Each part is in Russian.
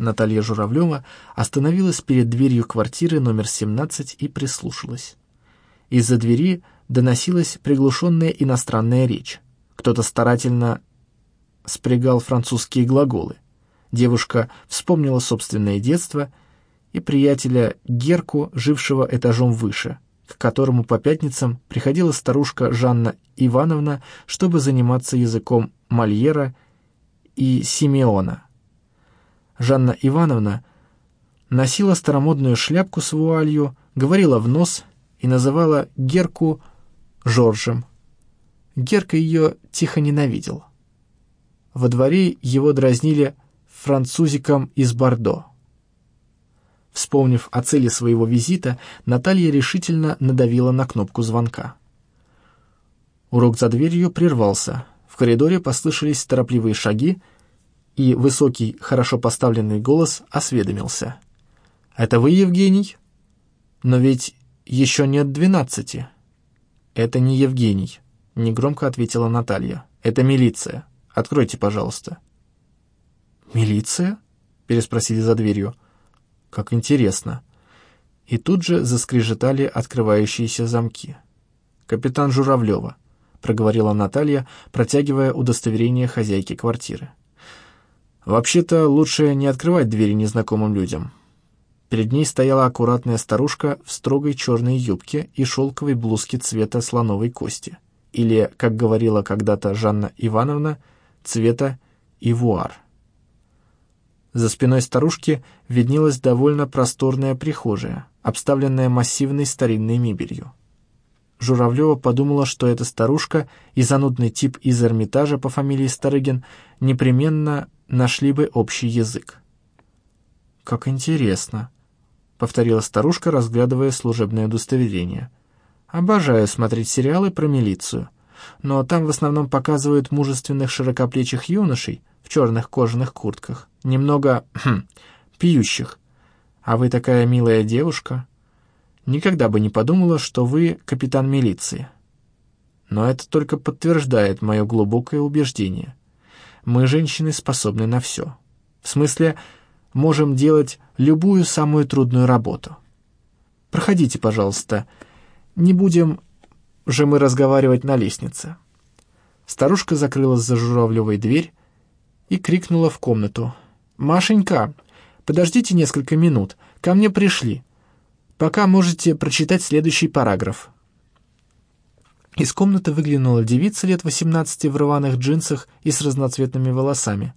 Наталья Журавлева остановилась перед дверью квартиры номер 17 и прислушалась. Из-за двери доносилась приглушенная иностранная речь. Кто-то старательно спрягал французские глаголы. Девушка вспомнила собственное детство и приятеля Герку, жившего этажом выше, к которому по пятницам приходила старушка Жанна Ивановна, чтобы заниматься языком Мольера и Симеона. Жанна Ивановна носила старомодную шляпку с вуалью, говорила в нос и называла Герку Жоржем. Герка ее тихо ненавидел. Во дворе его дразнили французиком из Бордо. Вспомнив о цели своего визита, Наталья решительно надавила на кнопку звонка. Урок за дверью прервался. В коридоре послышались торопливые шаги, и высокий, хорошо поставленный голос осведомился. «Это вы, Евгений? Но ведь еще нет двенадцати». «Это не Евгений», — негромко ответила Наталья. «Это милиция. Откройте, пожалуйста». «Милиция?» — переспросили за дверью. «Как интересно». И тут же заскрежетали открывающиеся замки. «Капитан Журавлева», — проговорила Наталья, протягивая удостоверение хозяйки квартиры. «Вообще-то лучше не открывать двери незнакомым людям». Перед ней стояла аккуратная старушка в строгой черной юбке и шелковой блузке цвета слоновой кости, или, как говорила когда-то Жанна Ивановна, цвета ивуар. За спиной старушки виднелась довольно просторная прихожая, обставленная массивной старинной мебелью. Журавлева подумала, что эта старушка и занудный тип из Эрмитажа по фамилии Старыгин непременно нашли бы общий язык. «Как интересно», — повторила старушка, разглядывая служебное удостоверение. «Обожаю смотреть сериалы про милицию, но там в основном показывают мужественных широкоплечих юношей в черных кожаных куртках немного хм, пьющих. А вы такая милая девушка. Никогда бы не подумала, что вы капитан милиции. Но это только подтверждает мое глубокое убеждение. Мы, женщины, способны на все. В смысле, можем делать любую самую трудную работу. Проходите, пожалуйста. Не будем же мы разговаривать на лестнице. Старушка закрыла за Журавлевой дверь и крикнула в комнату — «Машенька, подождите несколько минут, ко мне пришли. Пока можете прочитать следующий параграф». Из комнаты выглянула девица лет восемнадцати в рваных джинсах и с разноцветными волосами.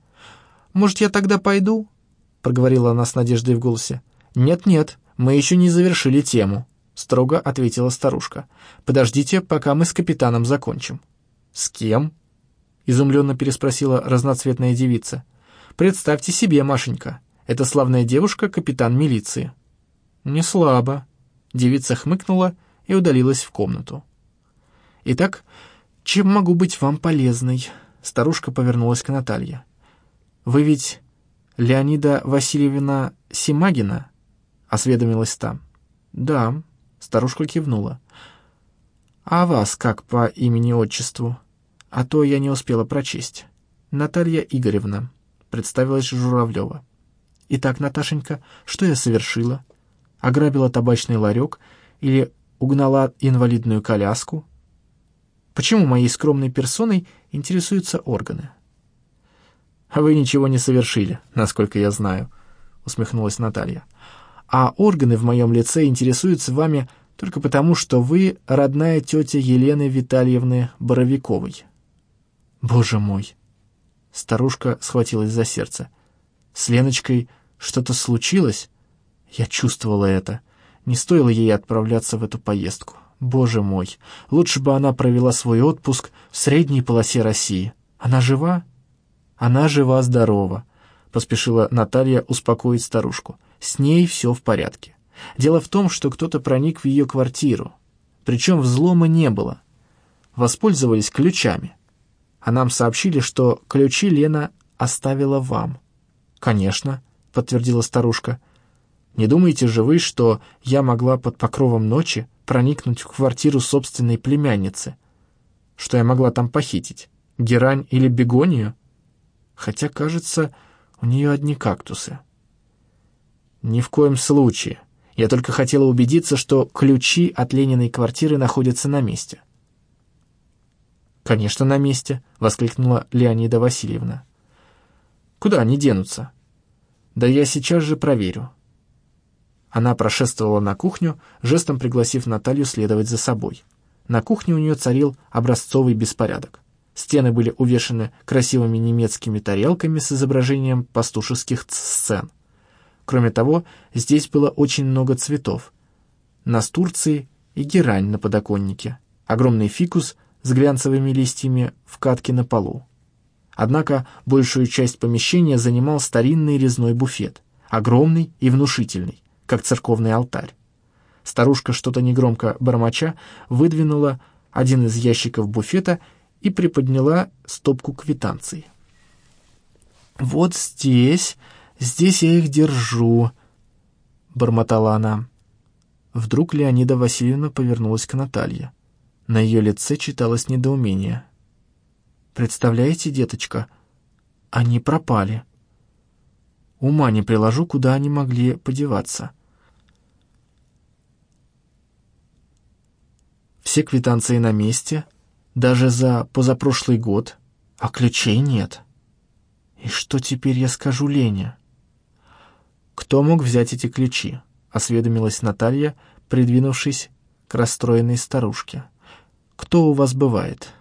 «Может, я тогда пойду?» — проговорила она с надеждой в голосе. «Нет-нет, мы еще не завершили тему», — строго ответила старушка. «Подождите, пока мы с капитаном закончим». «С кем?» — изумленно переспросила разноцветная девица. Представьте себе, Машенька, эта славная девушка — капитан милиции». «Не слабо», — девица хмыкнула и удалилась в комнату. «Итак, чем могу быть вам полезной?» Старушка повернулась к Наталье. «Вы ведь Леонида Васильевна Симагина?» — осведомилась там. «Да», — старушка кивнула. «А вас как по имени-отчеству? А то я не успела прочесть. Наталья Игоревна» представилась Журавлева. «Итак, Наташенька, что я совершила? Ограбила табачный ларек или угнала инвалидную коляску? Почему моей скромной персоной интересуются органы?» «А вы ничего не совершили, насколько я знаю», — усмехнулась Наталья. «А органы в моем лице интересуются вами только потому, что вы родная тетя Елены Витальевны Боровиковой». «Боже мой!» Старушка схватилась за сердце. «С Леночкой что-то случилось?» Я чувствовала это. Не стоило ей отправляться в эту поездку. Боже мой, лучше бы она провела свой отпуск в средней полосе России. Она жива? Она жива-здорова, поспешила Наталья успокоить старушку. С ней все в порядке. Дело в том, что кто-то проник в ее квартиру. Причем взлома не было. Воспользовались ключами а нам сообщили, что ключи Лена оставила вам». «Конечно», — подтвердила старушка. «Не думаете же вы, что я могла под покровом ночи проникнуть в квартиру собственной племянницы? Что я могла там похитить? Герань или бегонию? Хотя, кажется, у нее одни кактусы. «Ни в коем случае. Я только хотела убедиться, что ключи от Лениной квартиры находятся на месте». «Конечно, на месте», — воскликнула Леонида Васильевна. «Куда они денутся?» «Да я сейчас же проверю». Она прошествовала на кухню, жестом пригласив Наталью следовать за собой. На кухне у нее царил образцовый беспорядок. Стены были увешаны красивыми немецкими тарелками с изображением пастушеских сцен. Кроме того, здесь было очень много цветов. Настурции и герань на подоконнике, огромный фикус с глянцевыми листьями в катке на полу. Однако большую часть помещения занимал старинный резной буфет, огромный и внушительный, как церковный алтарь. Старушка, что-то негромко бормоча, выдвинула один из ящиков буфета и приподняла стопку квитанций. «Вот здесь, здесь я их держу», — бормотала она. Вдруг Леонида Васильевна повернулась к Наталье. На ее лице читалось недоумение. «Представляете, деточка, они пропали. Ума не приложу, куда они могли подеваться». Все квитанции на месте, даже за позапрошлый год, а ключей нет. И что теперь я скажу Лене? «Кто мог взять эти ключи?» — осведомилась Наталья, придвинувшись к расстроенной старушке. Кто у вас бывает?»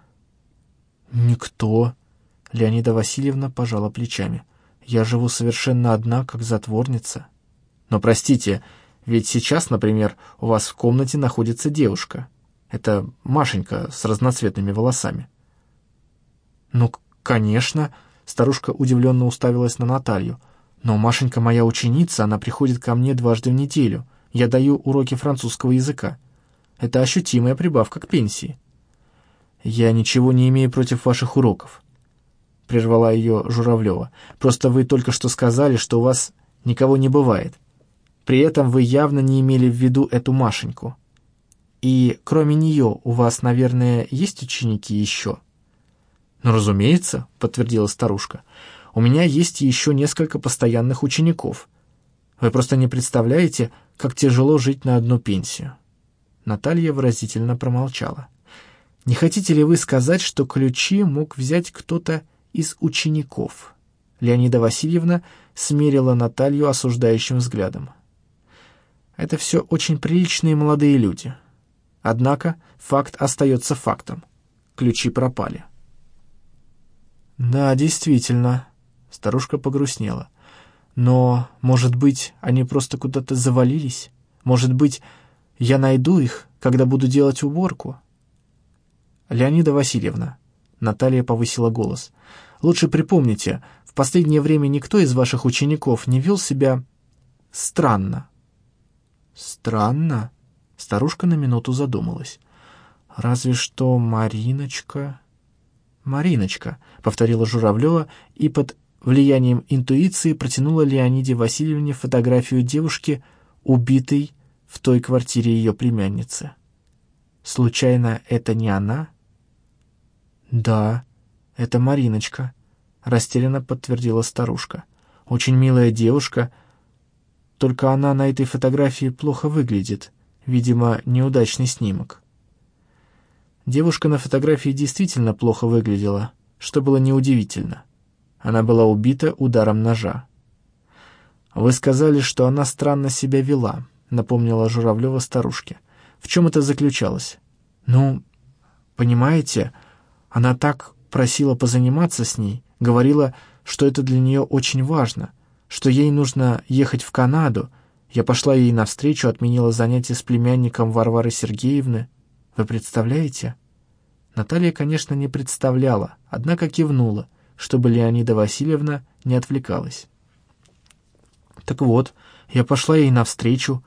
«Никто», — Леонида Васильевна пожала плечами. «Я живу совершенно одна, как затворница». «Но простите, ведь сейчас, например, у вас в комнате находится девушка. Это Машенька с разноцветными волосами». «Ну, конечно», — старушка удивленно уставилась на Наталью. «Но Машенька моя ученица, она приходит ко мне дважды в неделю. Я даю уроки французского языка. Это ощутимая прибавка к пенсии». «Я ничего не имею против ваших уроков», — прервала ее Журавлева. «Просто вы только что сказали, что у вас никого не бывает. При этом вы явно не имели в виду эту Машеньку. И кроме нее у вас, наверное, есть ученики еще?» «Ну, разумеется», — подтвердила старушка. «У меня есть еще несколько постоянных учеников. Вы просто не представляете, как тяжело жить на одну пенсию». Наталья выразительно промолчала. Не хотите ли вы сказать, что ключи мог взять кто-то из учеников?» Леонида Васильевна смерила Наталью осуждающим взглядом. «Это все очень приличные молодые люди. Однако факт остается фактом. Ключи пропали». «Да, действительно», — старушка погрустнела. «Но, может быть, они просто куда-то завалились? Может быть, я найду их, когда буду делать уборку?» «Леонида Васильевна», — Наталья повысила голос, — «лучше припомните, в последнее время никто из ваших учеников не вел себя странно». «Странно?» — старушка на минуту задумалась. «Разве что Мариночка...» «Мариночка», — повторила Журавлева и под влиянием интуиции протянула Леониде Васильевне фотографию девушки, убитой в той квартире ее племянницы. «Случайно это не она?» «Да, это Мариночка», — растерянно подтвердила старушка. «Очень милая девушка, только она на этой фотографии плохо выглядит. Видимо, неудачный снимок». Девушка на фотографии действительно плохо выглядела, что было неудивительно. Она была убита ударом ножа. «Вы сказали, что она странно себя вела», — напомнила Журавлева старушке. «В чем это заключалось?» «Ну, понимаете...» Она так просила позаниматься с ней, говорила, что это для нее очень важно, что ей нужно ехать в Канаду. Я пошла ей навстречу, отменила занятия с племянником Варвары Сергеевны. Вы представляете? Наталья, конечно, не представляла, однако кивнула, чтобы Леонида Васильевна не отвлекалась. Так вот, я пошла ей навстречу,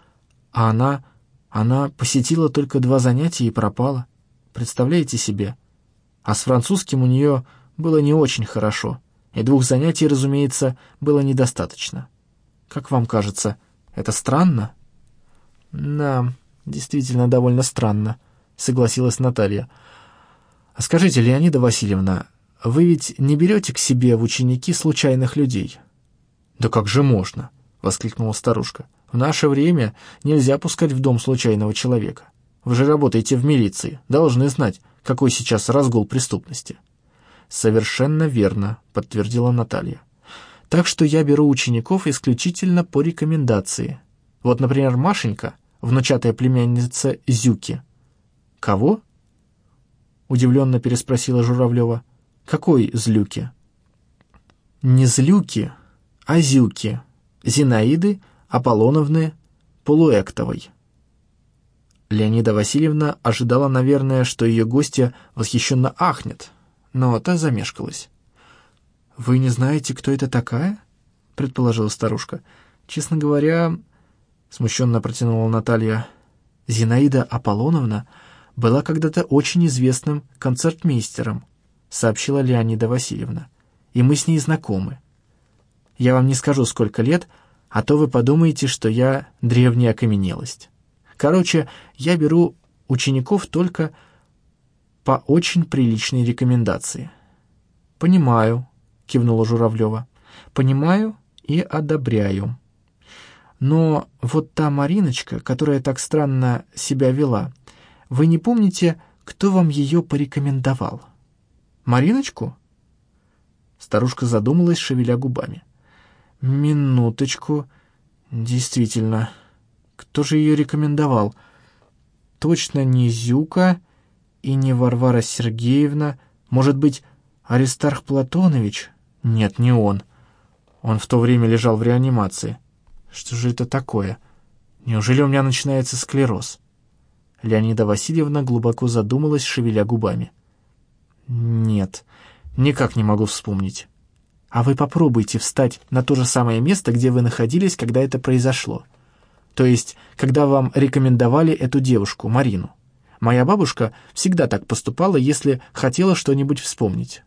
а она... она посетила только два занятия и пропала. Представляете себе? а с французским у нее было не очень хорошо, и двух занятий, разумеется, было недостаточно. Как вам кажется, это странно? Да, действительно довольно странно, согласилась Наталья. А скажите, Леонида Васильевна, вы ведь не берете к себе в ученики случайных людей? Да как же можно? воскликнула старушка. «В наше время нельзя пускать в дом случайного человека. Вы же работаете в милиции, должны знать, какой сейчас разгул преступности». «Совершенно верно», — подтвердила Наталья. «Так что я беру учеников исключительно по рекомендации. Вот, например, Машенька, внучатая племянница Зюки». «Кого?» — удивленно переспросила Журавлева. «Какой Злюки?» «Не Злюки, а Зюки. Зинаиды Аполлоновны Полуэктовой». Леонида Васильевна ожидала, наверное, что ее гостья восхищенно ахнет, но та замешкалась. «Вы не знаете, кто это такая?» — предположила старушка. «Честно говоря...» — смущенно протянула Наталья. «Зинаида Аполлоновна была когда-то очень известным концертмейстером», — сообщила Леонида Васильевна. «И мы с ней знакомы. Я вам не скажу, сколько лет, а то вы подумаете, что я древняя окаменелость. Короче, я беру учеников только по очень приличной рекомендации». «Понимаю», — кивнула Журавлева. «Понимаю и одобряю. Но вот та Мариночка, которая так странно себя вела, вы не помните, кто вам ее порекомендовал? Мариночку?» Старушка задумалась, шевеля губами. «Минуточку. Действительно, кто же ее рекомендовал? Точно не Зюка и не Варвара Сергеевна. Может быть, Аристарх Платонович? Нет, не он. Он в то время лежал в реанимации. Что же это такое? Неужели у меня начинается склероз? Леонида Васильевна глубоко задумалась, шевеля губами. Нет, никак не могу вспомнить. А вы попробуйте встать на то же самое место, где вы находились, когда это произошло. То есть, когда вам рекомендовали эту девушку, Марину. Моя бабушка всегда так поступала, если хотела что-нибудь вспомнить.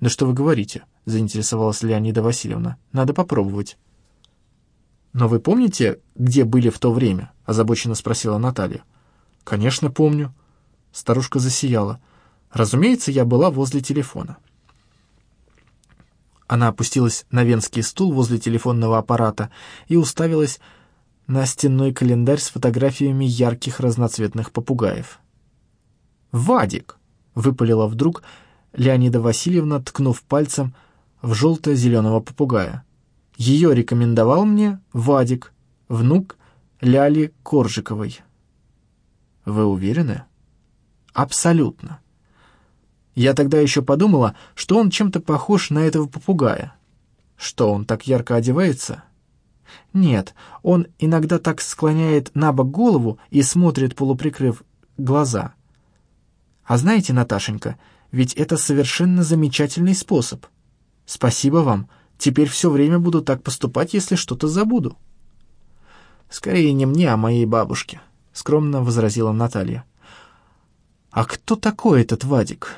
«Да что вы говорите?» — заинтересовалась Леонида Васильевна. «Надо попробовать». «Но вы помните, где были в то время?» — озабоченно спросила Наталья. «Конечно, помню». Старушка засияла. «Разумеется, я была возле телефона». Она опустилась на венский стул возле телефонного аппарата и уставилась на стенной календарь с фотографиями ярких разноцветных попугаев. «Вадик!» — выпалила вдруг Леонида Васильевна, ткнув пальцем в желто-зеленого попугая. Ее рекомендовал мне Вадик, внук Ляли Коржиковой. Вы уверены? Абсолютно. Я тогда еще подумала, что он чем-то похож на этого попугая. Что, он так ярко одевается? Нет, он иногда так склоняет на бок голову и смотрит, полуприкрыв глаза. А знаете, Наташенька, ведь это совершенно замечательный способ. Спасибо вам. Теперь все время буду так поступать, если что-то забуду. Скорее не мне, а моей бабушке, скромно возразила Наталья. А кто такой этот Вадик?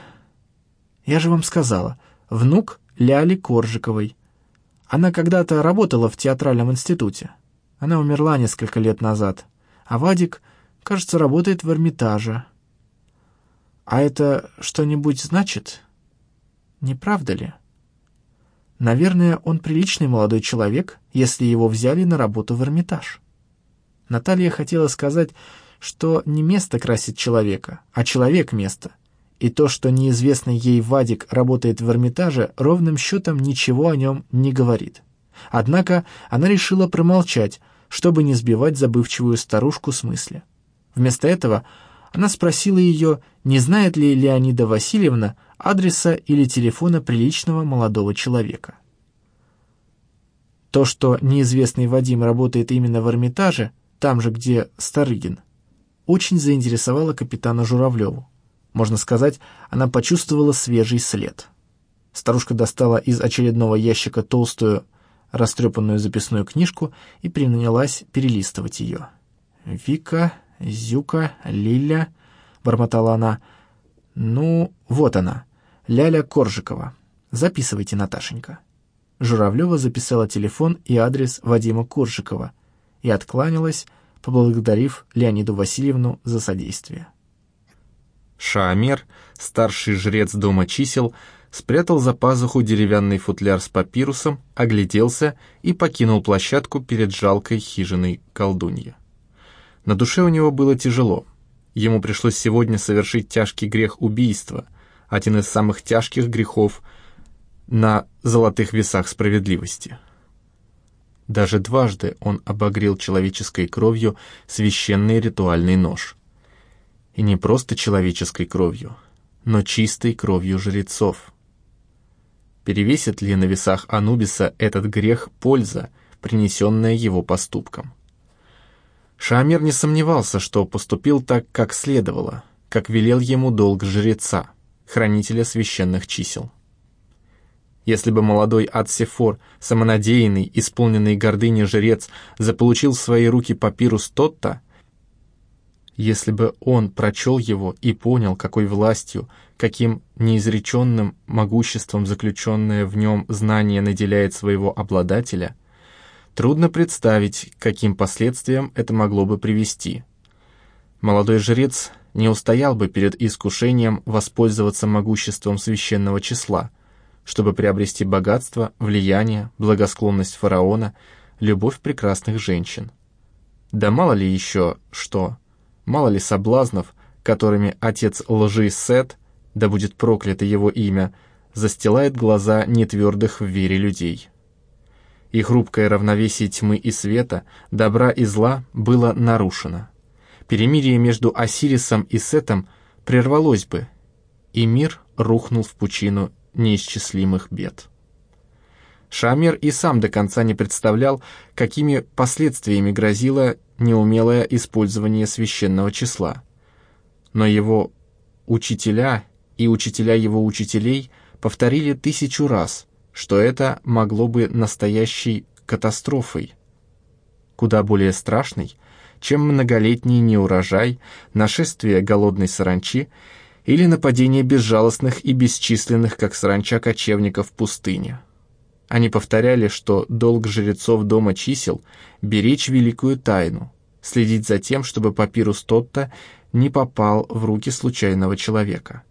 Я же вам сказала, внук Ляли Коржиковой. Она когда-то работала в театральном институте. Она умерла несколько лет назад. А Вадик, кажется, работает в Эрмитаже. А это что-нибудь значит? Не правда ли? Наверное, он приличный молодой человек, если его взяли на работу в Эрмитаж. Наталья хотела сказать, что не место красит человека, а человек место. И то, что неизвестный ей Вадик работает в Эрмитаже, ровным счетом ничего о нем не говорит. Однако она решила промолчать, чтобы не сбивать забывчивую старушку с мысли. Вместо этого она спросила ее, не знает ли Леонида Васильевна адреса или телефона приличного молодого человека. То, что неизвестный Вадим работает именно в Эрмитаже, там же, где Старыгин, очень заинтересовало капитана Журавлеву. Можно сказать, она почувствовала свежий след. Старушка достала из очередного ящика толстую, растрепанную записную книжку и принялась перелистывать ее. «Вика Зюка, Лиля», — бормотала она. «Ну, вот она, Ляля Коржикова. Записывайте, Наташенька». Журавлева записала телефон и адрес Вадима Коржикова и откланялась, поблагодарив Леониду Васильевну за содействие. Шаамер, старший жрец дома чисел, спрятал за пазуху деревянный футляр с папирусом, огляделся и покинул площадку перед жалкой хижиной колдуньи. На душе у него было тяжело. Ему пришлось сегодня совершить тяжкий грех убийства, один из самых тяжких грехов на золотых весах справедливости. Даже дважды он обогрел человеческой кровью священный ритуальный нож. И не просто человеческой кровью, но чистой кровью жрецов. Перевесит ли на весах Анубиса этот грех польза, принесенная его поступком? Шамир не сомневался, что поступил так, как следовало, как велел ему долг жреца, хранителя священных чисел. Если бы молодой Атсефор, самонадеянный, исполненный гордыни жрец, заполучил в свои руки папирус Тотта, если бы он прочел его и понял, какой властью, каким неизреченным могуществом заключенное в нем знание наделяет своего обладателя, трудно представить, каким последствиям это могло бы привести. Молодой жрец не устоял бы перед искушением воспользоваться могуществом священного числа — чтобы приобрести богатство, влияние, благосклонность фараона, любовь прекрасных женщин. Да мало ли еще что, мало ли соблазнов, которыми отец лжи Сет, да будет проклято его имя, застилает глаза нетвердых в вере людей. И хрупкое равновесие тьмы и света, добра и зла было нарушено. Перемирие между Осирисом и Сетом прервалось бы, и мир рухнул в пучину неисчислимых бед. Шамер и сам до конца не представлял, какими последствиями грозило неумелое использование священного числа. Но его учителя и учителя его учителей повторили тысячу раз, что это могло бы настоящей катастрофой, куда более страшной, чем многолетний неурожай, нашествие голодной саранчи или нападение безжалостных и бесчисленных, как саранча кочевников в пустыне. Они повторяли, что долг жрецов дома чисел — беречь великую тайну, следить за тем, чтобы папирус Тотта не попал в руки случайного человека.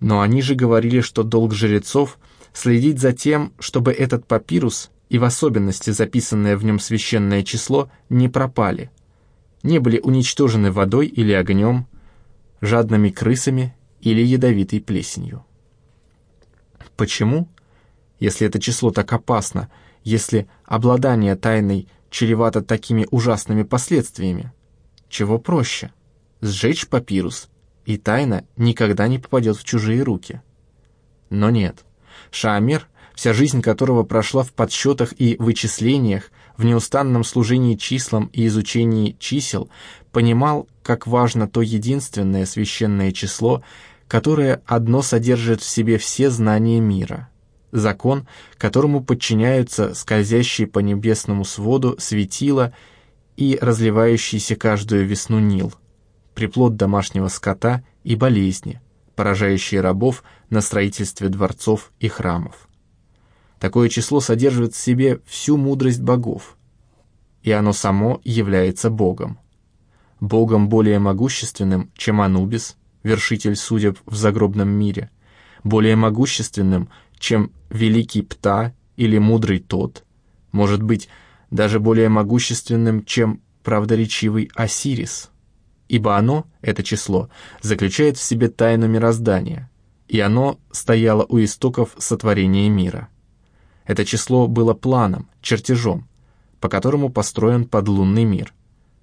Но они же говорили, что долг жрецов — следить за тем, чтобы этот папирус и в особенности записанное в нем священное число не пропали, не были уничтожены водой или огнем, жадными крысами или ядовитой плесенью. Почему? Если это число так опасно, если обладание тайной чревато такими ужасными последствиями? Чего проще? Сжечь папирус, и тайна никогда не попадет в чужие руки. Но нет. Шаамер, вся жизнь которого прошла в подсчетах и вычислениях, в неустанном служении числам и изучении чисел, понимал, как важно то единственное священное число, которое одно содержит в себе все знания мира. Закон, которому подчиняются скользящие по небесному своду светила и разливающийся каждую весну Нил, приплод домашнего скота и болезни, поражающие рабов на строительстве дворцов и храмов. Такое число содержит в себе всю мудрость богов, и оно само является Богом богом более могущественным, чем Анубис, вершитель судеб в загробном мире, более могущественным, чем великий Пта или мудрый Тот, может быть, даже более могущественным, чем правдоречивый Осирис, ибо оно, это число, заключает в себе тайну мироздания, и оно стояло у истоков сотворения мира. Это число было планом, чертежом, по которому построен подлунный мир –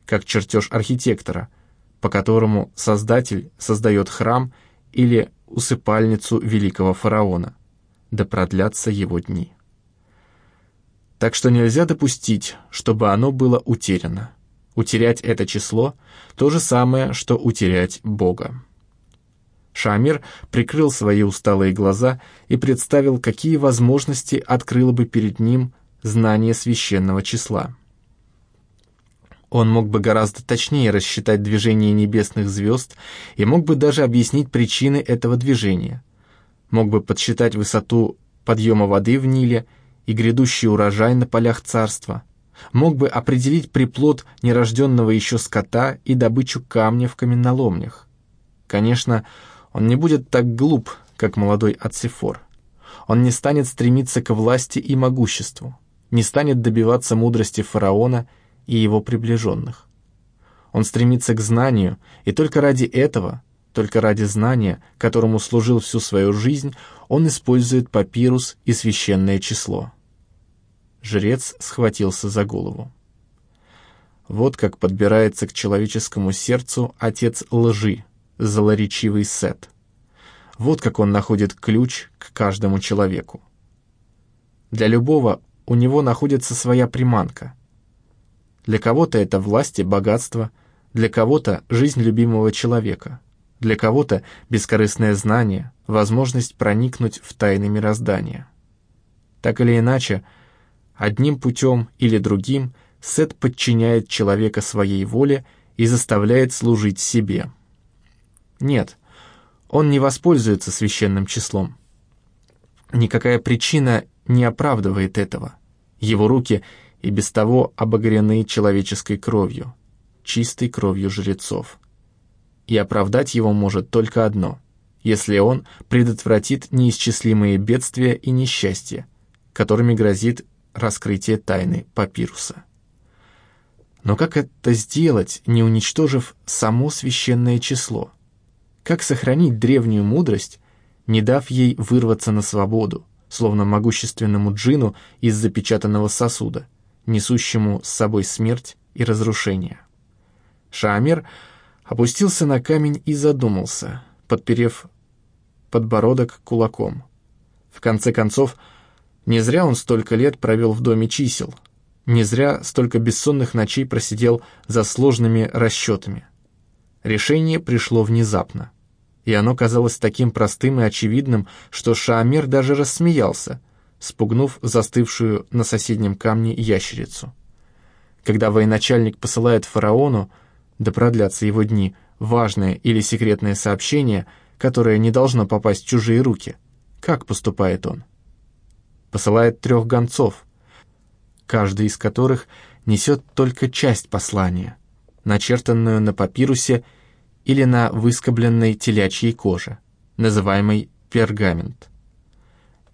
как чертеж архитектора, по которому Создатель создает храм или усыпальницу великого фараона, да продлятся его дни. Так что нельзя допустить, чтобы оно было утеряно. Утерять это число — то же самое, что утерять Бога. Шамир прикрыл свои усталые глаза и представил, какие возможности открыло бы перед ним знание священного числа. Он мог бы гораздо точнее рассчитать движение небесных звезд и мог бы даже объяснить причины этого движения. Мог бы подсчитать высоту подъема воды в Ниле и грядущий урожай на полях царства. Мог бы определить приплод нерожденного еще скота и добычу камня в каменноломнях. Конечно, он не будет так глуп, как молодой Ацифор. Он не станет стремиться к власти и могуществу, не станет добиваться мудрости фараона и его приближенных. Он стремится к знанию, и только ради этого, только ради знания, которому служил всю свою жизнь, он использует папирус и священное число. Жрец схватился за голову. Вот как подбирается к человеческому сердцу отец лжи, злоречивый Сет. Вот как он находит ключ к каждому человеку. Для любого у него находится своя приманка. Для кого-то это власть и богатство, для кого-то жизнь любимого человека, для кого-то бескорыстное знание, возможность проникнуть в тайны мироздания. Так или иначе, одним путем или другим Сет подчиняет человека своей воле и заставляет служить себе. Нет, он не воспользуется священным числом. Никакая причина не оправдывает этого. Его руки и без того обогрены человеческой кровью, чистой кровью жрецов. И оправдать его может только одно, если он предотвратит неисчислимые бедствия и несчастья, которыми грозит раскрытие тайны папируса. Но как это сделать, не уничтожив само священное число? Как сохранить древнюю мудрость, не дав ей вырваться на свободу, словно могущественному джину из запечатанного сосуда, несущему с собой смерть и разрушение? Шаамер опустился на камень и задумался, подперев подбородок кулаком. В конце концов, не зря он столько лет провел в доме чисел, не зря столько бессонных ночей просидел за сложными расчетами. Решение пришло внезапно и оно казалось таким простым и очевидным, что Шаамер даже рассмеялся, спугнув застывшую на соседнем камне ящерицу. Когда военачальник посылает фараону, да продлятся его дни, важное или секретное сообщение, которое не должно попасть в чужие руки, как поступает он? Посылает трех гонцов, каждый из которых несет только часть послания, начертанную на папирусе или на выскобленной телячьей коже, называемой пергамент.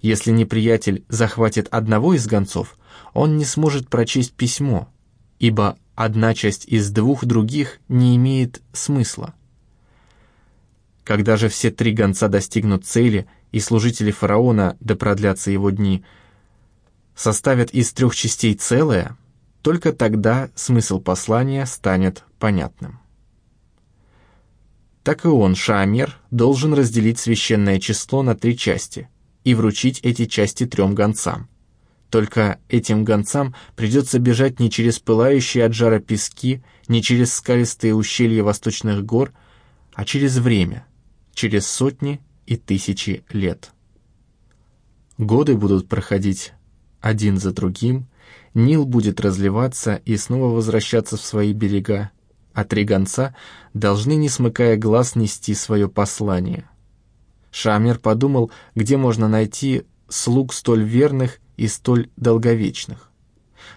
Если неприятель захватит одного из гонцов, он не сможет прочесть письмо, ибо одна часть из двух других не имеет смысла. Когда же все три гонца достигнут цели, и служители фараона, да продлятся его дни, составят из трех частей целое, только тогда смысл послания станет понятным так и он, Шаамер, должен разделить священное число на три части и вручить эти части трем гонцам. Только этим гонцам придется бежать не через пылающие от жара пески, не через скалистые ущелья восточных гор, а через время, через сотни и тысячи лет. Годы будут проходить один за другим, Нил будет разливаться и снова возвращаться в свои берега, а три гонца должны, не смыкая глаз, нести свое послание. Шамер подумал, где можно найти слуг столь верных и столь долговечных.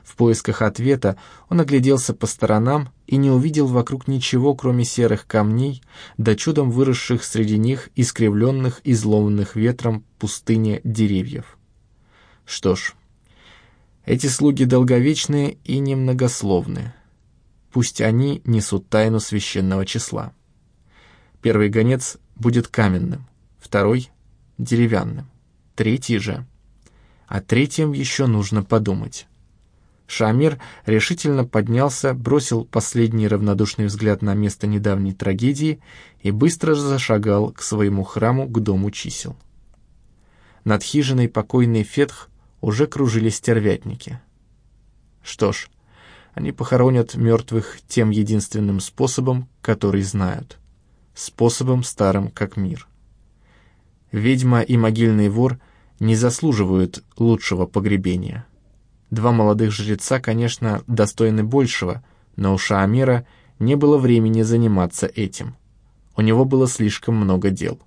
В поисках ответа он огляделся по сторонам и не увидел вокруг ничего, кроме серых камней, да чудом выросших среди них искривленных и зломанных ветром пустыне деревьев. Что ж, эти слуги долговечные и немногословные пусть они несут тайну священного числа. Первый гонец будет каменным, второй — деревянным, третий же. О третьем еще нужно подумать. Шамир решительно поднялся, бросил последний равнодушный взгляд на место недавней трагедии и быстро зашагал к своему храму, к дому чисел. Над хижиной покойный Фетх уже кружили стервятники. Что ж, они похоронят мертвых тем единственным способом, который знают. Способом старым, как мир. Ведьма и могильный вор не заслуживают лучшего погребения. Два молодых жреца, конечно, достойны большего, но у Шаамира не было времени заниматься этим. У него было слишком много дел.